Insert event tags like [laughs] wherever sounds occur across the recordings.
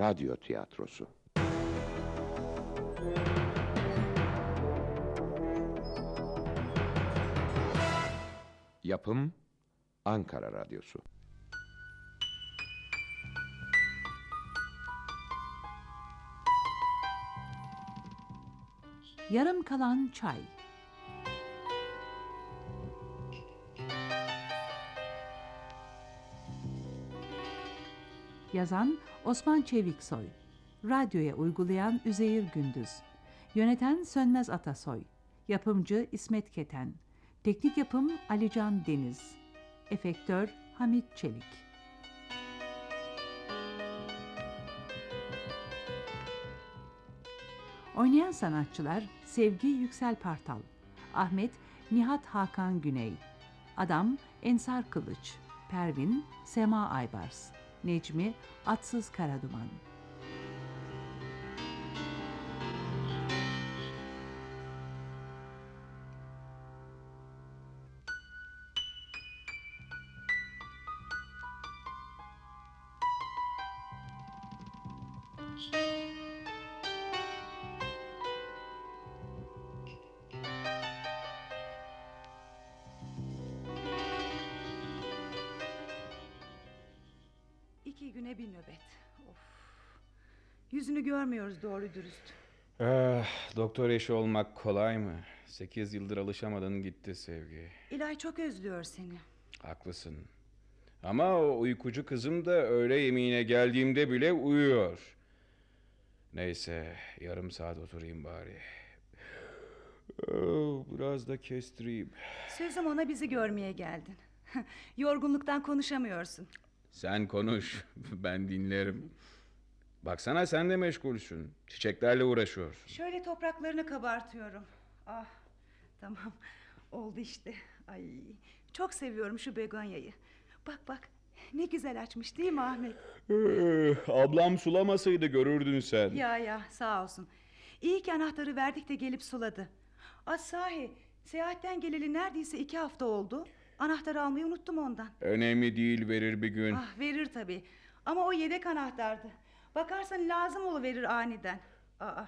radyo tiyatrosu. Yapım Ankara Radyosu. Yarım kalan çay. Yazan Osman Çeviksoy. Radyoya uygulayan Üzeyir Gündüz. Yöneten Sönmez Atasoy. Yapımcı İsmet Keten. Teknik yapım Alican Deniz. Efektör Hamit Çelik. Oynayan sanatçılar Sevgi Yüksel Partal, Ahmet Nihat Hakan Güney, Adam Ensar Kılıç, Pervin Sema Aybars, Necmi Atsız Karaduman. Nöbet. Of. Yüzünü görmüyoruz doğru dürüst. Ah, doktor eşi olmak kolay mı? Sekiz yıldır alışamadın gitti sevgi. İlay çok özlüyor seni. Haklısın. Ama o uykucu kızım da öğle yemeğine geldiğimde bile uyuyor. Neyse yarım saat oturayım bari. Oh, biraz da kestireyim. Sözüm ona bizi görmeye geldin. [laughs] Yorgunluktan konuşamıyorsun. Sen konuş, [laughs] ben dinlerim. Baksana sen de meşgulsün. Çiçeklerle uğraşıyorsun. Şöyle topraklarını kabartıyorum. Ah tamam oldu işte. Ay çok seviyorum şu begonyayı. Bak bak ne güzel açmış değil mi Ahmet? Ablam sulamasaydı görürdün sen. Ya ya sağ olsun. İyi ki anahtarı verdik de gelip suladı. Az sahi seyahatten geleli neredeyse iki hafta oldu. Anahtarı almayı unuttum ondan. Önemli değil verir bir gün. Ah verir tabii. Ama o yedek anahtardı. Bakarsan lazım oluverir aniden. Aa,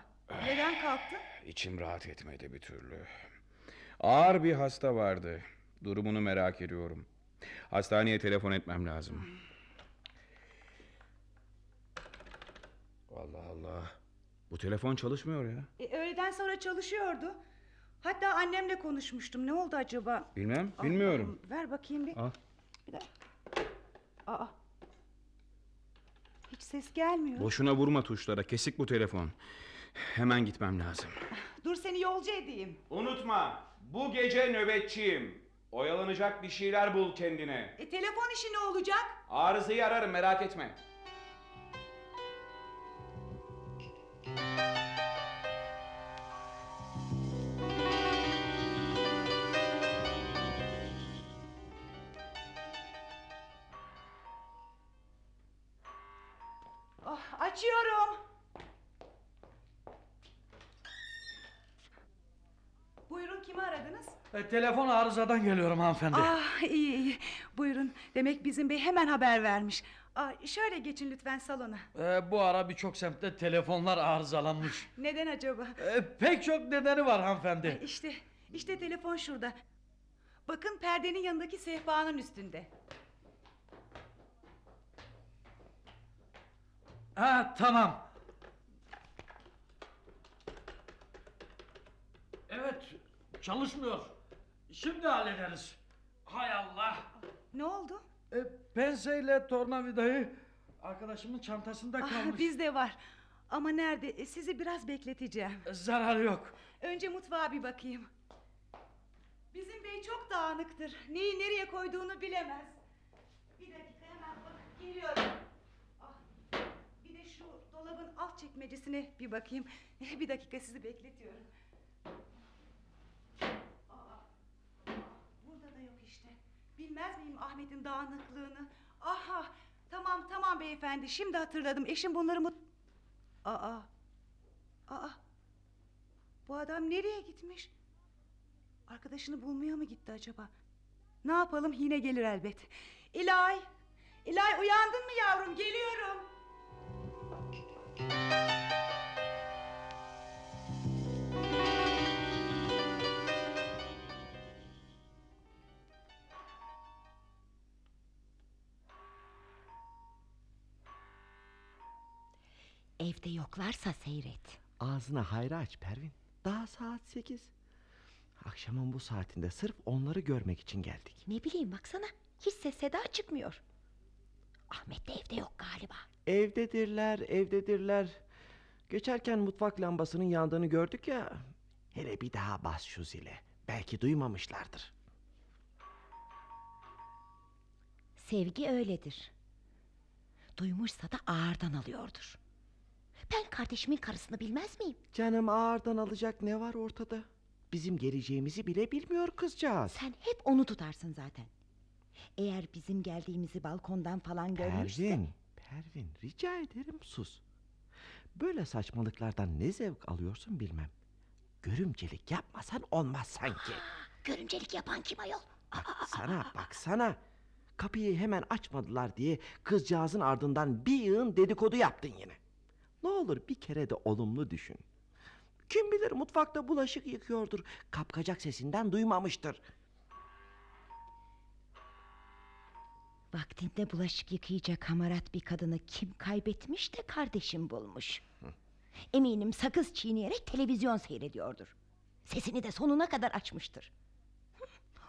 neden kalktı? [sighs] İçim rahat etmedi bir türlü. Ağır bir hasta vardı. Durumunu merak ediyorum. Hastaneye telefon etmem lazım. Allah Allah. Bu telefon çalışmıyor ya. E, öğleden sonra çalışıyordu. Hatta annemle konuşmuştum. Ne oldu acaba? Bilmem, Ah, bilmiyorum. Ver bakayım bir. Al. Bir dakika. Aa. Hiç ses gelmiyor. Boşuna vurma tuşlara. Kesik bu telefon. Hemen gitmem lazım. Dur seni yolcu edeyim. Unutma. Bu gece nöbetçiyim. Oyalanacak bir şeyler bul kendine. E telefon işi ne olacak? Arızayı ararım merak etme. Oh, açıyorum. Buyurun kimi aradınız? E, telefon arızadan geliyorum hanımefendi. Ah iyi iyi. Buyurun. Demek bizim bey hemen haber vermiş. Aa, şöyle geçin lütfen salona. E, bu ara birçok semtte telefonlar arızalanmış. Neden acaba? E, pek çok nedeni var hanımefendi. İşte, işte telefon şurada. Bakın perdenin yanındaki sehpanın üstünde. Ha tamam. Evet çalışmıyor. Şimdi hallederiz. Hay Allah. Ne oldu? E, penseyle tornavidayı arkadaşımın çantasında Ah, kalmış. bizde var. Ama nerede? E, Sizi biraz bekleteceğim. Zararı yok. Önce mutfağa bir bakayım. Bizim bey çok dağınıktır. Neyi nereye koyduğunu bilemez. Bir dakika hemen bak geliyorum. Ah, bir de şu dolabın alt çekmecesine bir bakayım. Eh, Bir dakika sizi bekletiyorum. Burada da yok işte. Bilmez miyim Ahmet'in dağınıklığını? Aha tamam tamam beyefendi şimdi hatırladım. Eşim bunları mut... Aa, aa. Bu adam nereye gitmiş? Arkadaşını bulmaya mı gitti acaba? Ne yapalım yine gelir elbet. İlay! İlay uyandın mı yavrum? Geliyorum. Evde yoklarsa seyret. Ağzına hayra aç Pervin. Daha saat sekiz. Akşamın bu saatinde sırf onları görmek için geldik. Ne bileyim baksana hiç ses seda çıkmıyor. Ahmet de evde yok galiba. Evdedirler, evdedirler. Geçerken mutfak lambasının yandığını gördük ya. Hele bir daha bas şu zile. Belki duymamışlardır. Sevgi öyledir. Duymuşsa da ağırdan alıyordur. Ben kardeşimin karısını bilmez miyim? Canım ağırdan alacak ne var ortada? Bizim geleceğimizi bile bilmiyor kızcağız. Sen hep onu tutarsın zaten. Eğer bizim geldiğimizi balkondan falan görmüşse... Pervin, Pervin rica ederim sus. Böyle saçmalıklardan ne zevk alıyorsun bilmem. Görümcelik yapmasan olmaz sanki. [gasps] Görümcelik yapan kim ayol? Baksana baksana. Kapıyı hemen açmadılar diye kızcağızın ardından bir yığın dedikodu yaptın yine. Ne olur bir kere de olumlu düşün. Kim bilir mutfakta bulaşık yıkıyordur. Kapkacak sesinden duymamıştır. Vaktinde bulaşık yıkayacak hamarat bir kadını kim kaybetmiş de kardeşim bulmuş. Eminim sakız çiğneyerek televizyon seyrediyordur. Sesini de sonuna kadar açmıştır. Hı,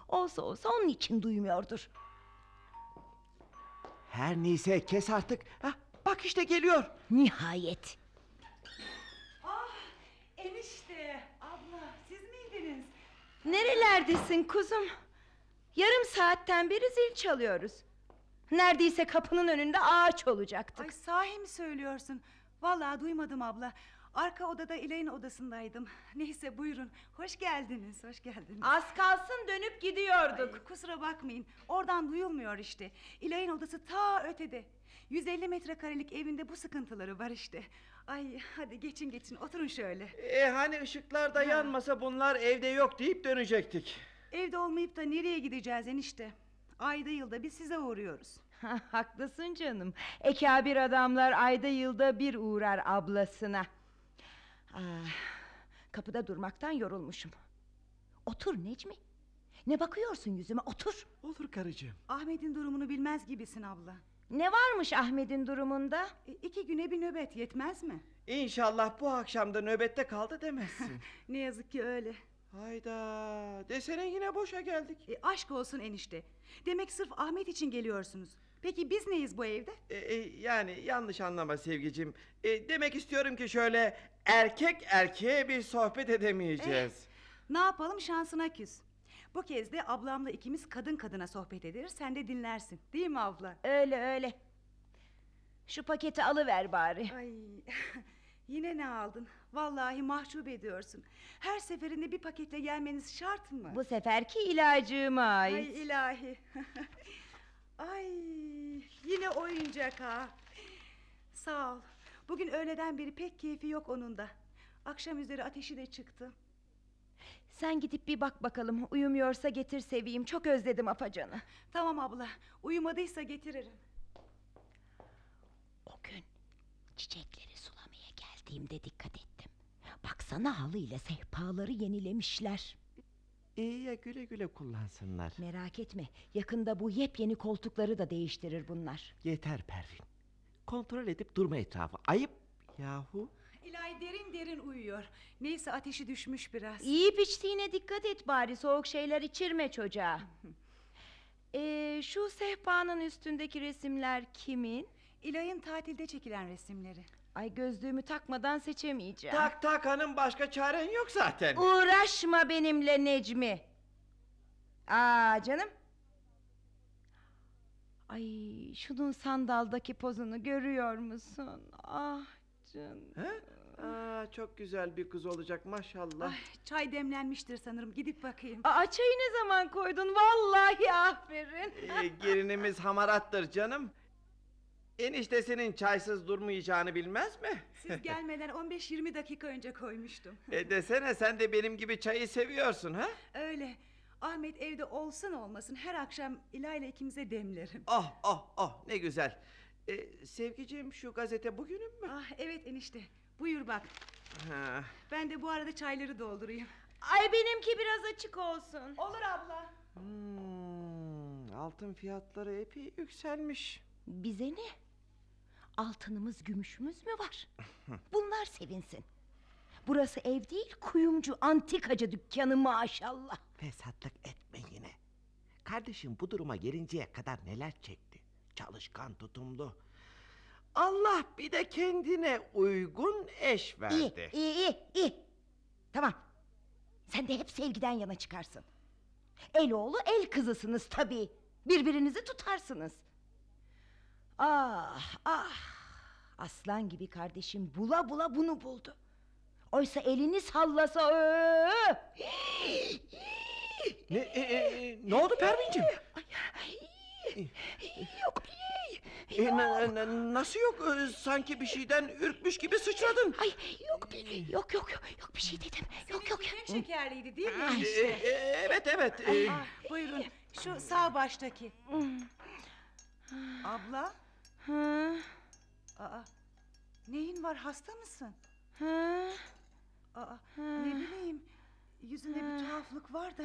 Olsa olsa onun için duymuyordur. Her neyse kes artık. Hah, bak işte geliyor. Nihayet. Ah enişte abla siz miydiniz? Nerelerdesin kuzum? Yarım saatten beri zil çalıyoruz. Neredeyse kapının önünde ağaç olacaktık. Ay sahi mi söylüyorsun? Vallahi duymadım abla. Arka odada İlay'ın odasındaydım. Neyse buyurun. Hoş geldiniz, hoş geldiniz. Az kalsın dönüp gidiyorduk. Ay, kusura bakmayın. Oradan duyulmuyor işte. İlay'ın odası ta ötede. 150 metrekarelik evinde bu sıkıntıları var işte. Ay hadi geçin geçin oturun şöyle. E hani ışıklar da yanmasa bunlar evde yok deyip dönecektik. Evde olmayıp da nereye gideceğiz enişte? Ayda yılda biz size uğruyoruz. Haklısın canım. Ekabir adamlar ayda yılda bir uğrar ablasına. Ah, kapıda durmaktan yorulmuşum. Otur Necmi. Ne bakıyorsun yüzüme otur. Olur karıcığım. Ahmet'in durumunu bilmez gibisin abla. Ne varmış Ahmet'in durumunda? E, iki güne bir nöbet yetmez mi? İnşallah bu akşam da nöbette kaldı demezsin. [laughs] Ne yazık ki öyle. Hayda desene yine boşa geldik. E, aşk olsun enişte. Demek sırf Ahmet için geliyorsunuz. Peki biz neyiz bu evde? E, e, yani yanlış anlama sevgicim. E, demek istiyorum ki şöyle erkek erkeğe bir sohbet edemeyeceğiz. Ne yapalım şansına küs. Bu kez de ablamla ikimiz kadın kadına sohbet ederiz. Sen de dinlersin. Değil mi abla? Öyle öyle. Şu paketi alıver bari. Ay [laughs] yine ne aldın? Vallahi mahcup ediyorsun. Her seferinde bir paketle gelmeniz şart mı? Bu seferki ilacıma ait. Ay ilahi. [laughs] Ay yine oyuncak ha. Sağ ol. Bugün öğleden beri pek keyfi yok onun da. Akşam üzeri ateşi de çıktı. Sen gidip bir bak bakalım. Uyumuyorsa getir seveyim. Çok özledim afacanı. Tamam abla. Uyumadıysa getiririm. O gün çiçekleri sulamaya geldiğimde dikkat ettim. Baksana halı ile sehpaları yenilemişler. İyi ya güle güle kullansınlar. Merak etme yakında bu yepyeni koltukları da değiştirir bunlar. Yeter Pervin. Kontrol edip durma etrafı. Ayıp yahu. İlahi derin derin uyuyor. Neyse ateşi düşmüş biraz. Yiyip içtiğine dikkat et bari. Soğuk şeyler içirme çocuğa. [laughs] Ee, şu sehpanın üstündeki resimler kimin? İlay'ın tatilde çekilen resimleri. Ay gözlüğümü takmadan seçemeyeceğim. Tak tak hanım başka çaren yok zaten. Uğraşma benimle Necmi. Aa canım. Ay şunun sandaldaki pozunu görüyor musun? Ah canım. He? Aa, çok güzel bir kız olacak maşallah. Ay, çay demlenmiştir sanırım. Gidip bakayım. Aa çayı ne zaman koydun? Vallahi aferin. Ee, gelinimiz hamarattır canım. Eniştesinin çaysız durmayacağını bilmez mi? Siz [laughs] gelmeden 15-20 dakika önce koymuştum. E desene sen de benim gibi çayı seviyorsun ha? Öyle. Ahmet evde olsun olmasın her akşam İlayla ikimize demlerim. Oh oh oh ne güzel. Ee, sevgiciğim şu gazete bugünün mü? Ah evet enişte. Buyur bak. Ha, Ben de bu arada çayları doldurayım. Ay benimki biraz açık olsun. Olur abla. hmm, altın fiyatları epey yükselmiş. Bize ne? Altınımız gümüşümüz mü var? Bunlar sevinsin. Burası ev değil kuyumcu antikacı dükkanı maşallah. Fesatlık etme yine. Kardeşim bu duruma gelinceye kadar neler çekti. Çalışkan tutumlu. Allah bir de kendine uygun eş İyi, verdi. iyi, iyi, iyi. Tamam. Sen de hep sevgiden yana çıkarsın. El oğlu el kızısınız tabii. Birbirinizi tutarsınız. Ah, ah. Aslan gibi kardeşim bula bula bunu buldu. Oysa elini sallasa... öö! Ne, e, e, ne oldu Pervin'cim? Yok, E, na- na- nasıl yok? Ee, sanki bir şeyden ürkmüş gibi sıçradın. ay, yok, yok, yok, yok, yok bir şey dedim. Yok, yok. Seninki pek şekerliydi değil mi E, enişte? e, evet evet. e, Ah, buyurun şu sağ baştaki. Abla. Hı, Aa, neyin var hasta mısın? hı. Aa, ne bileyim. Yüzünde bir tuhaflık var da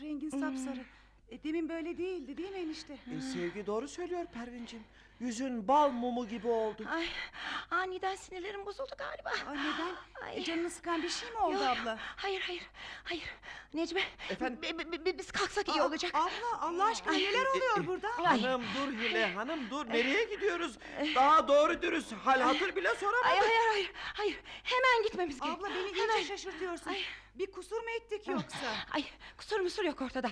rengin sapsarı. E, demin böyle değildi değil mi enişte? e, sevgi doğru söylüyor Pervin'cim. Yüzün bal mumu gibi oldu. Ay, aniden sinirlerim bozuldu galiba. Aa, neden? Ay. E, canını sıkan bir şey mi oldu Yok, abla? Hayır, hayır, hayır. Necmi, Efendim? bi- bi- bi- biz kalksak iyi olacak. Abla Allah aşkına Ay. neler oluyor burada? Ay. Hanım dur Hile hanım dur nereye gidiyoruz? Daha doğru dürüst hal hatır bile soramadık. Ay, hayır, hayır, hayır. Hemen gitmemiz gerek. Abla beni Hemen. iyice şaşırtıyorsun. Ay. Bir kusur mu ettik yoksa? Ay, kusur musur yok ortada.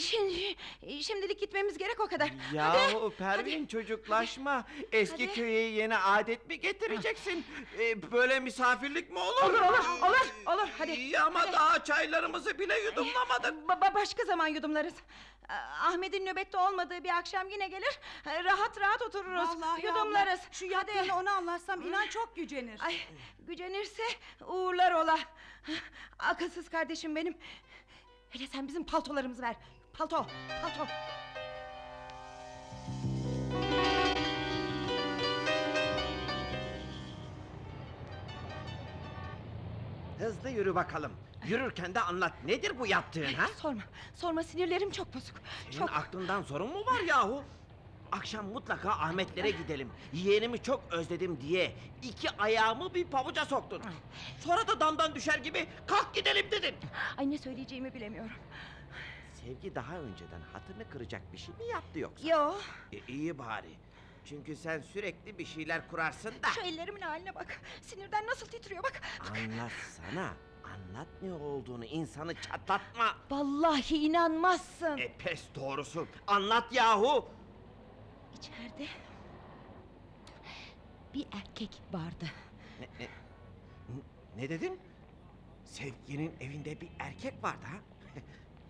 Şimdi, şimdilik gitmemiz gerek o kadar. Yahu Pervin çocuklaşma. Eski Hadi. köye yeni adet mi getireceksin? Ee, böyle misafirlik mi olur? Olur, olur, olur, olur, hadi. İyi ama Hadi. daha çaylarımızı bile yudumlamadık. Ba- ba- başka zaman yudumlarız. Ah, Ahmet'in nöbette olmadığı bir akşam yine gelir. Rahat rahat otururuz. Vallahi yudumlarız. abla, şu yaptığını ona anlatsam inan çok gücenir. Ay, gücenirse uğurlar ola. Akılsız kardeşim benim. Hele sen bizim paltolarımızı ver. Palto, palto. Hızlı yürü bakalım. Yürürken de anlat. Nedir bu yaptığın ha? Sorma, sorma sinirlerim çok bozuk. Senin Çok. aklından sorun mu var yahu? Akşam mutlaka Ahmetlere gidelim. Yeğenimi çok özledim diye iki ayağımı bir pabuca soktun. Sonra da damdan düşer gibi kalk gidelim dedin. Ay ne söyleyeceğimi bilemiyorum. Sevgi daha önceden hatırını kıracak bir şey mi yaptı yoksa? Yo, E, iyi bari. Çünkü sen sürekli bir şeyler kurarsın da. şu ellerimin haline bak. Sinirden nasıl titriyor bak. Anlatsana. Anlat ne olduğunu insanı çatlatma. Vallahi inanmazsın. E pes doğrusu. Anlat yahu. İçeride bir erkek vardı. Ne, ne, ne dedin? Sevginin evinde bir erkek vardı ha?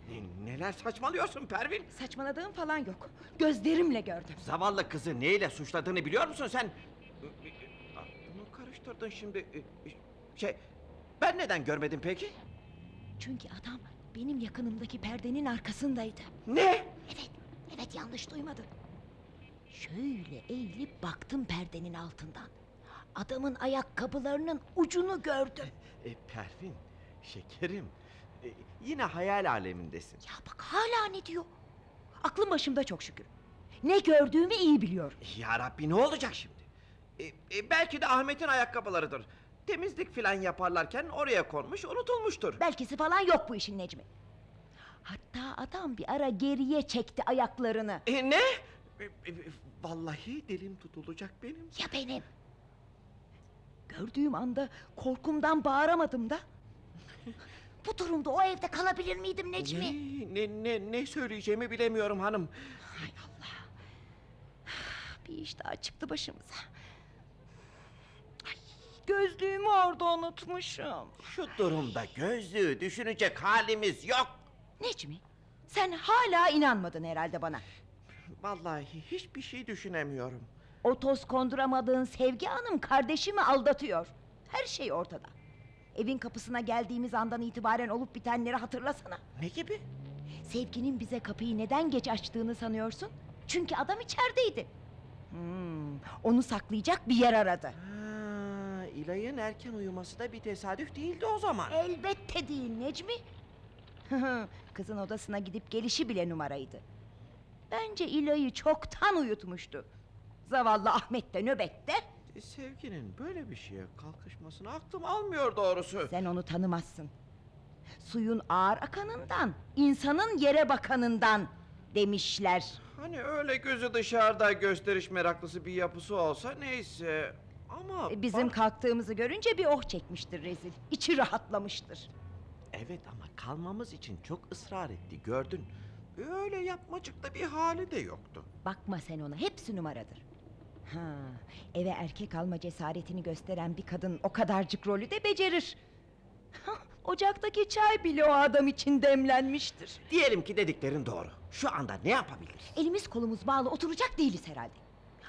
Ne- Neler saçmalıyorsun Pervin? Saçmaladığım falan yok. Gözlerimle gördüm. Zavallı kızı neyle suçladığını biliyor musun sen? Aklımı karıştırdın şimdi. E, Şey, ben neden görmedim peki? Çünkü adam benim yakınımdaki perdenin arkasındaydı. Ne? Evet, evet yanlış duymadın. Şöyle eğilip baktım perdenin altından. Adamın ayakkabılarının ucunu gördüm. E, Pervin, şekerim. E, yine hayal alemindesin. Ya bak hala ne diyor? Aklım başımda çok şükür. Ne gördüğümü iyi biliyorum. Ya Rabbi ne olacak şimdi? E, e, belki de Ahmet'in ayakkabılarıdır. Temizlik filan yaparlarken oraya konmuş, unutulmuştur. Belkisi falan yok bu işin Necmi. Hatta adam bir ara geriye çekti ayaklarını. E, ne? E, e, vallahi dilim tutulacak benim. Ya benim? Gördüğüm anda korkumdan bağıramadım da. [laughs] Bu durumda o evde kalabilir miydim Necmi? Ne, ne, ne, ne söyleyeceğimi bilemiyorum hanım. Hay Allah. Bir iş daha çıktı başımıza. Ay, gözlüğümü orada unutmuşum. Şu durumda gözlüğü düşünecek halimiz yok. Necmi, sen hala inanmadın herhalde bana. Vallahi hiçbir şey düşünemiyorum. O toz konduramadığın Sevgi Hanım kardeşimi aldatıyor. Her şey ortada. Evin kapısına geldiğimiz andan itibaren olup bitenleri hatırlasana. Ne gibi? Sevginin bize kapıyı neden geç açtığını sanıyorsun? Çünkü adam içerideydi. Hmm, onu saklayacak bir yer aradı. Ha, İlay'ın erken uyuması da bir tesadüf değildi o zaman. Elbette değil Necmi. [laughs] Kızın odasına gidip gelişi bile numaraydı. Bence İlay'ı çoktan uyutmuştu. Zavallı Ahmet de nöbette. Sevginin böyle bir şeye kalkışmasını aklım almıyor doğrusu. Sen onu tanımazsın. Suyun ağır akanından, insanın yere bakanından demişler. Hani öyle gözü dışarıda gösteriş meraklısı bir yapısı olsa neyse. Ama E, Bizim bak- kalktığımızı görünce bir oh çekmiştir rezil. İçi rahatlamıştır. Evet ama kalmamız için çok ısrar etti gördün. Öyle yapmacıkta bir hali de yoktu. Bakma sen ona, hepsi numaradır. Ha, eve erkek alma cesaretini gösteren bir kadın o kadarcık rolü de becerir. Ocaktaki çay bile o adam için demlenmiştir. Diyelim ki dediklerin doğru. Şu anda ne yapabiliriz? Elimiz kolumuz bağlı oturacak değiliz herhalde.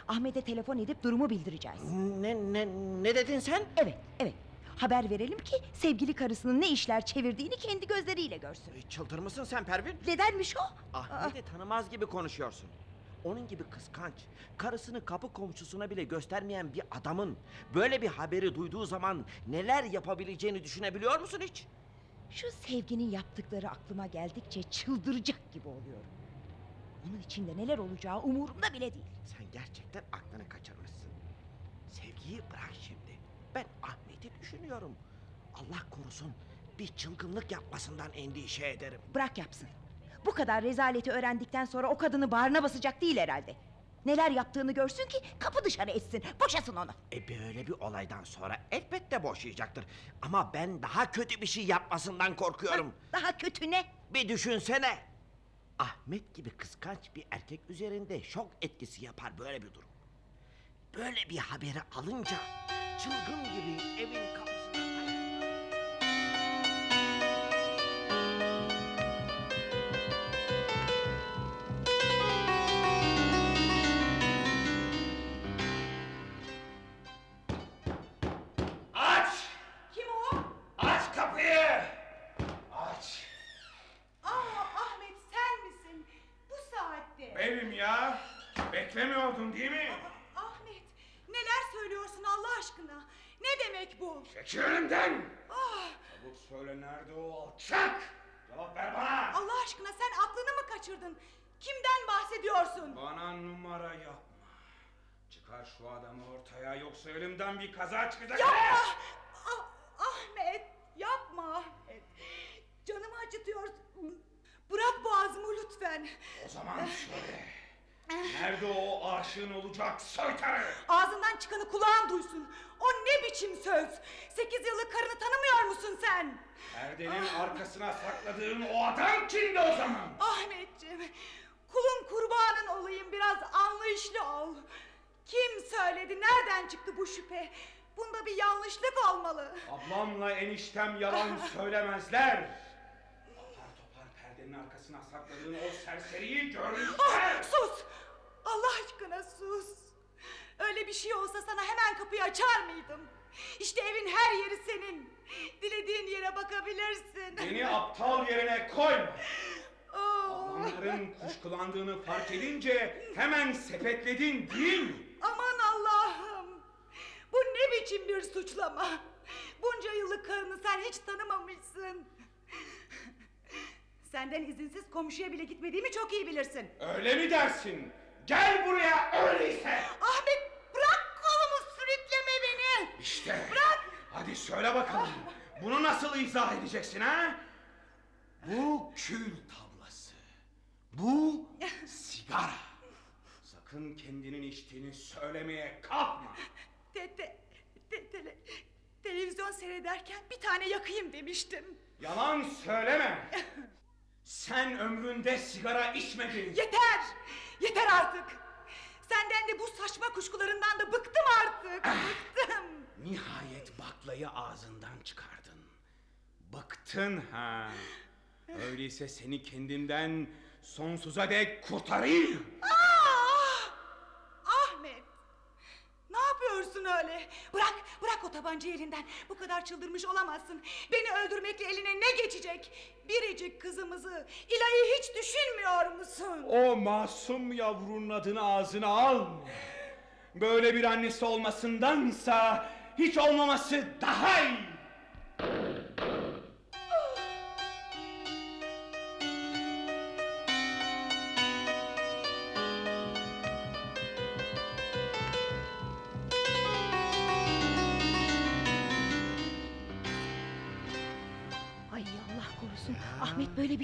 Ahmet'e telefon edip durumu bildireceğiz. Ne ne ne dedin sen? Evet, evet. Haber verelim ki sevgili karısının ne işler çevirdiğini kendi gözleriyle görsün. E, Çıldır mısın sen Pervin? Nedenmiş o? Ahmet'i tanımaz gibi konuşuyorsun. Onun gibi kıskanç, karısını kapı komşusuna bile göstermeyen bir adamın böyle bir haberi duyduğu zaman neler yapabileceğini düşünebiliyor musun hiç? Şu sevginin yaptıkları aklıma geldikçe çıldıracak gibi oluyorum. Onun içinde neler olacağı umurumda bile değil. Sen gerçekten aklını kaçırmışsın. Sevgiyi bırak şimdi. Ben Ahmet'i düşünüyorum. Allah korusun bir çılgınlık yapmasından endişe ederim. Bırak yapsın. Bu kadar rezaleti öğrendikten sonra o kadını bağrına basacak değil herhalde. Neler yaptığını görsün ki kapı dışarı etsin. Boşasın onu. E böyle bir olaydan sonra elbette boşayacaktır. Ama ben daha kötü bir şey yapmasından korkuyorum. Daha kötü ne? Bir düşünsene. Ahmet gibi kıskanç bir erkek üzerinde şok etkisi yapar böyle bir durum. Böyle bir haberi alınca çılgın gibi evin kapısına... Beklemiyordun değil mi? Ahmet neler söylüyorsun Allah aşkına? Ne demek bu? Çekil önümden! Ah, Çabuk söyle nerede o alçak? Cevap ver bana! Allah aşkına sen aklını mı kaçırdın? Kimden bahsediyorsun? Bana numara yapma. Çıkar şu adamı ortaya yoksa elimden bir kaza çıkacak. Yapma! Ah, Ahmet yapma Ahmet. Canımı acıtıyorsun. Bırak boğazımı lütfen. O zaman söyle. Nerede o aşığın olacak soytarı? Ağzından çıkanı kulağın duysun. O ne biçim söz? Sekiz yıllık karını tanımıyor musun sen? Perdenin arkasına sakladığın o adam kimdi o zaman? Ahmetciğim, kulun kurbanın olayım biraz anlayışlı ol. Kim söyledi, nereden çıktı bu şüphe? Bunda bir yanlışlık olmalı. Ablamla eniştem yalan [laughs] söylemezler. Apar topar perdenin arkasına sakladığın o serseriyi Ah, görmüşler. sus! Allah aşkına sus! Öyle bir şey olsa sana hemen kapıyı açar mıydım? İşte evin her yeri senin. Dilediğin yere bakabilirsin. Beni aptal yerine koyma. Ablamların kuşkulandığını fark edince hemen sepetledin değil mi? Aman Allah'ım! Bu ne biçim bir suçlama? Bunca yıllık karını sen hiç tanımamışsın. Senden izinsiz komşuya bile gitmediğimi çok iyi bilirsin. Öyle mi dersin? Gel buraya öyleyse. Ahmet bırak kolumu sürükleme beni. İşte. Bırak. Hadi söyle bakalım. Bunu nasıl izah edeceksin ha? Bu kül tablası. Bu [laughs] sigara. Sakın kendinin içtiğini söylemeye kalkma. Te, te, te- tele- televizyon seyrederken bir tane yakayım demiştim. Yalan söyleme. [laughs] Sen ömründe sigara içmedin. Yeter! Yeter artık! Senden de bu saçma kuşkularından da bıktım artık. Bıktım. Nihayet baklayı ağzından çıkardın. Bıktın ha. Öyleyse seni kendimden sonsuza dek kurtarayım. Ah! Ahmet! Ne yapıyorsun öyle? Bırak, bırak o tabancayı elinden. Bu kadar çıldırmış olamazsın. Beni öldürmekle eline ne geçecek? Biricik kızımızı, İlay'ı hiç düşünmüyor musun? O masum yavrunun adını ağzına alma. Böyle bir annesi olmasındansa hiç olmaması daha iyi.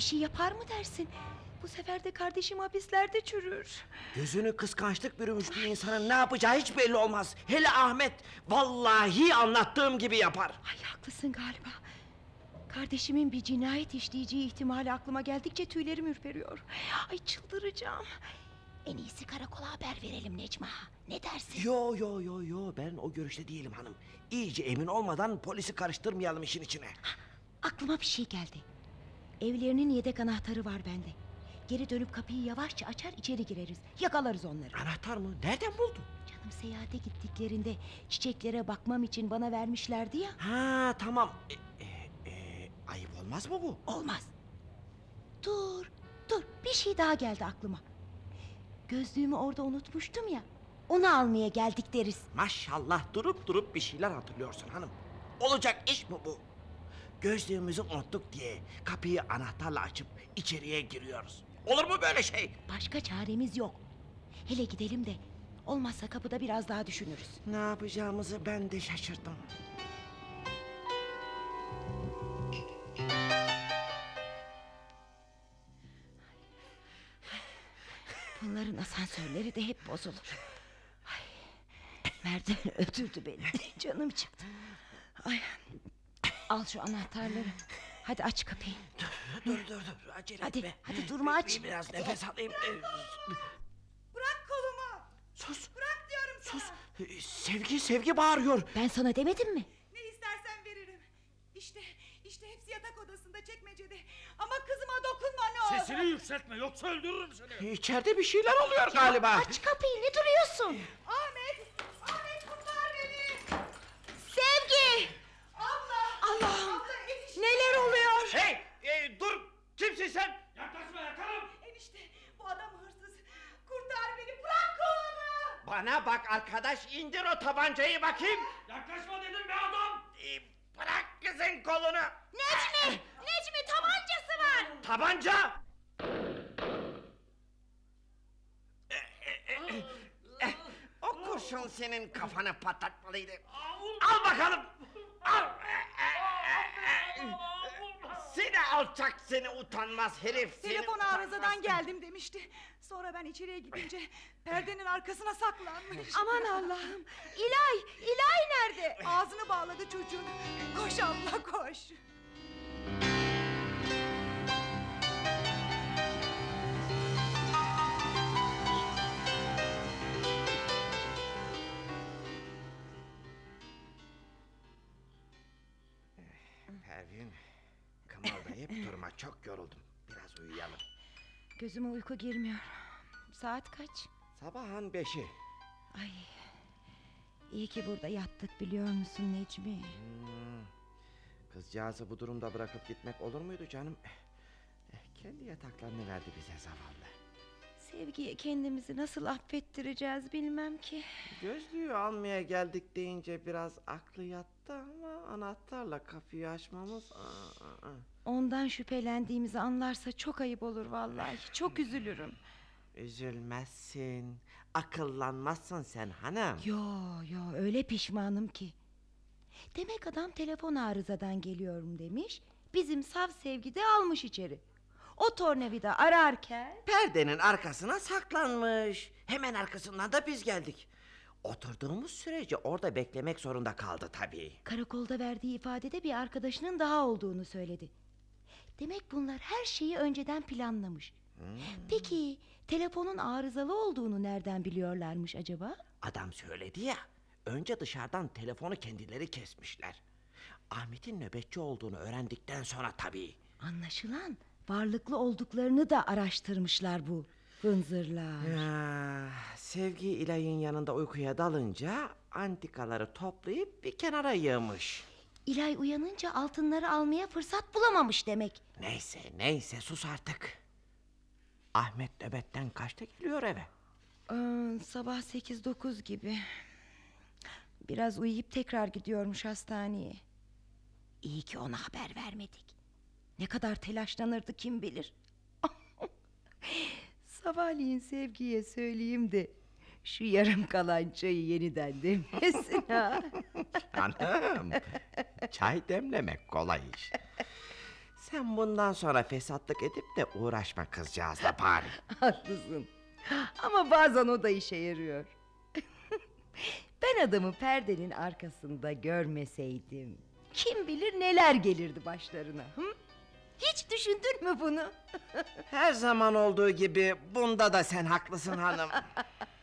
Şey yapar mı dersin? Bu sefer de kardeşim hapislerde çürür. Gözünü kıskançlık bürümüş bir insanın ne yapacağı hiç belli olmaz. Hele Ahmet vallahi anlattığım gibi yapar. Ay haklısın galiba. Kardeşimin bir cinayet işleyeceği ihtimali aklıma geldikçe tüylerim ürperiyor. Ay çıldıracağım. En iyisi karakola haber verelim Necma. Ne dersin? Yo yo yo yo ben o görüşte değilim hanım. İyice emin olmadan polisi karıştırmayalım işin içine. Aklıma bir şey geldi. Evlerinin yedek anahtarı var bende. Geri dönüp kapıyı yavaşça açar içeri gireriz. Yakalarız onları. Anahtar mı? Nereden buldun? Canım seyahate gittiklerinde çiçeklere bakmam için bana vermişlerdi ya. Ha tamam. E, e, e, ayıp olmaz mı bu? Olmaz. Dur, dur. Bir şey daha geldi aklıma. Gözlüğümü orada unutmuştum ya. Onu almaya geldik deriz. Maşallah durup durup bir şeyler hatırlıyorsun hanım. Olacak iş mi bu? Gözlüğümüzü unuttuk diye kapıyı anahtarla açıp içeriye giriyoruz. Olur mu böyle şey? Başka çaremiz yok. Hele gidelim de olmazsa kapıda biraz daha düşünürüz. Ne yapacağımızı ben de şaşırdım. Bunların asansörleri de hep bozulur. Ay, merdiven öldürdü beni. [laughs] Canım çıktı. Ay, al şu anahtarları. Hadi aç kapıyı. Dur dur dur acele Hadi, etme. hadi durma aç. Biraz Hadi. nefes alayım. Ee, Bırak kolumu. Sus Bırak diyorum sana. sus. Ee, Sevgi sevgi bağırıyor. Ben sana demedim mi? Ne istersen veririm. İşte, işte hepsi yatak odasında çekmecede. Ama kızıma dokunma ne olur. Sesini yükseltme yoksa öldürürüm seni. İçeride bir şeyler oluyor galiba. Aç kapıyı ne duruyorsun? Ahmet kurtar beni. Sevgi! Abla. Allah'ım! Abla enişte. Neler oluyor? Hey e, dur kimsin sen? Yaklaşma yakarım. Enişte bu adam hırsız. Kurtar beni bırak bak arkadaş indir o tabancayı bakayım. Yaklaşma dedim be adam. Ee, Bırak kızın kolunu. Necmi! Necmi tabancası var! Tabanca. O kurşun senin kafanı patlatmalıydı. Al bakalım. Al. Seni alçak seni utanmaz herif. Telefon arızadan geldim demişti. Sonra ben içeriye gidince perdenin arkasına saklanmış. [laughs] Aman Allah'ım! İlay! İlay nerede? Ağzını bağladı çocuğun. Koş abla koş. Pervin, kımıldayıp durma çok yoruldum. Biraz uyuyalım. Gözüme uyku girmiyor. Saat kaç? Sabahın beşi. Ay. İyi ki burada yattık biliyor musun Necmi? Hmm, Kızcağızı bu durumda bırakıp gitmek olur muydu canım? Eh, Kendi yataklarını verdi bize zavallı. Sevgiye kendimizi nasıl affettireceğiz bilmem ki. Gözlüğü almaya geldik deyince biraz aklı yattı ama anahtarla kapıyı açmamız... Aa, aa, aa. Ondan şüphelendiğimizi anlarsa çok ayıp olur vallahi. Çok üzülürüm. Üzülmezsin, akıllanmazsın sen hanım. Yo yo öyle pişmanım ki. Demek adam telefon arızadan geliyorum demiş. Bizim saf sevgi de almış içeri. O tornavida ararken... Perdenin arkasına saklanmış. Hemen arkasından da biz geldik. Oturduğumuz sürece orada beklemek zorunda kaldı tabii. Karakolda verdiği ifadede bir arkadaşının daha olduğunu söyledi. Demek bunlar her şeyi önceden planlamış. Peki telefonun arızalı olduğunu nereden biliyorlarmış acaba? Adam söyledi ya. Önce dışarıdan telefonu kendileri kesmişler. Ahmet'in nöbetçi olduğunu öğrendikten sonra tabii. Anlaşılan varlıklı olduklarını da araştırmışlar bu hınzırlar. Ya, sevgi İlay'ın yanında uykuya dalınca antikaları toplayıp bir kenara yığmış. İlay uyanınca altınları almaya fırsat bulamamış demek. Neyse neyse sus artık. Ahmet nöbetten kaçta geliyor eve? Aa, sabah sekiz dokuz gibi. Biraz uyuyup tekrar gidiyormuş hastaneye. İyi ki ona haber vermedik. Ne kadar telaşlanırdı kim bilir. [laughs] Sabahleyin sevgiye söyleyeyim de şu yarım kalan çayı yeniden demlesin ha. [laughs] Hanım, çay demlemek kolay iş. Sen bundan sonra fesatlık edip de uğraşma kızcağızla bari. [laughs] Haklısın. Ama bazen o da işe yarıyor. ben adamı perdenin arkasında görmeseydim... ...kim bilir neler gelirdi başlarına. Hı? Hiç düşündün mü bunu? Her zaman olduğu gibi bunda da sen haklısın hanım. [laughs]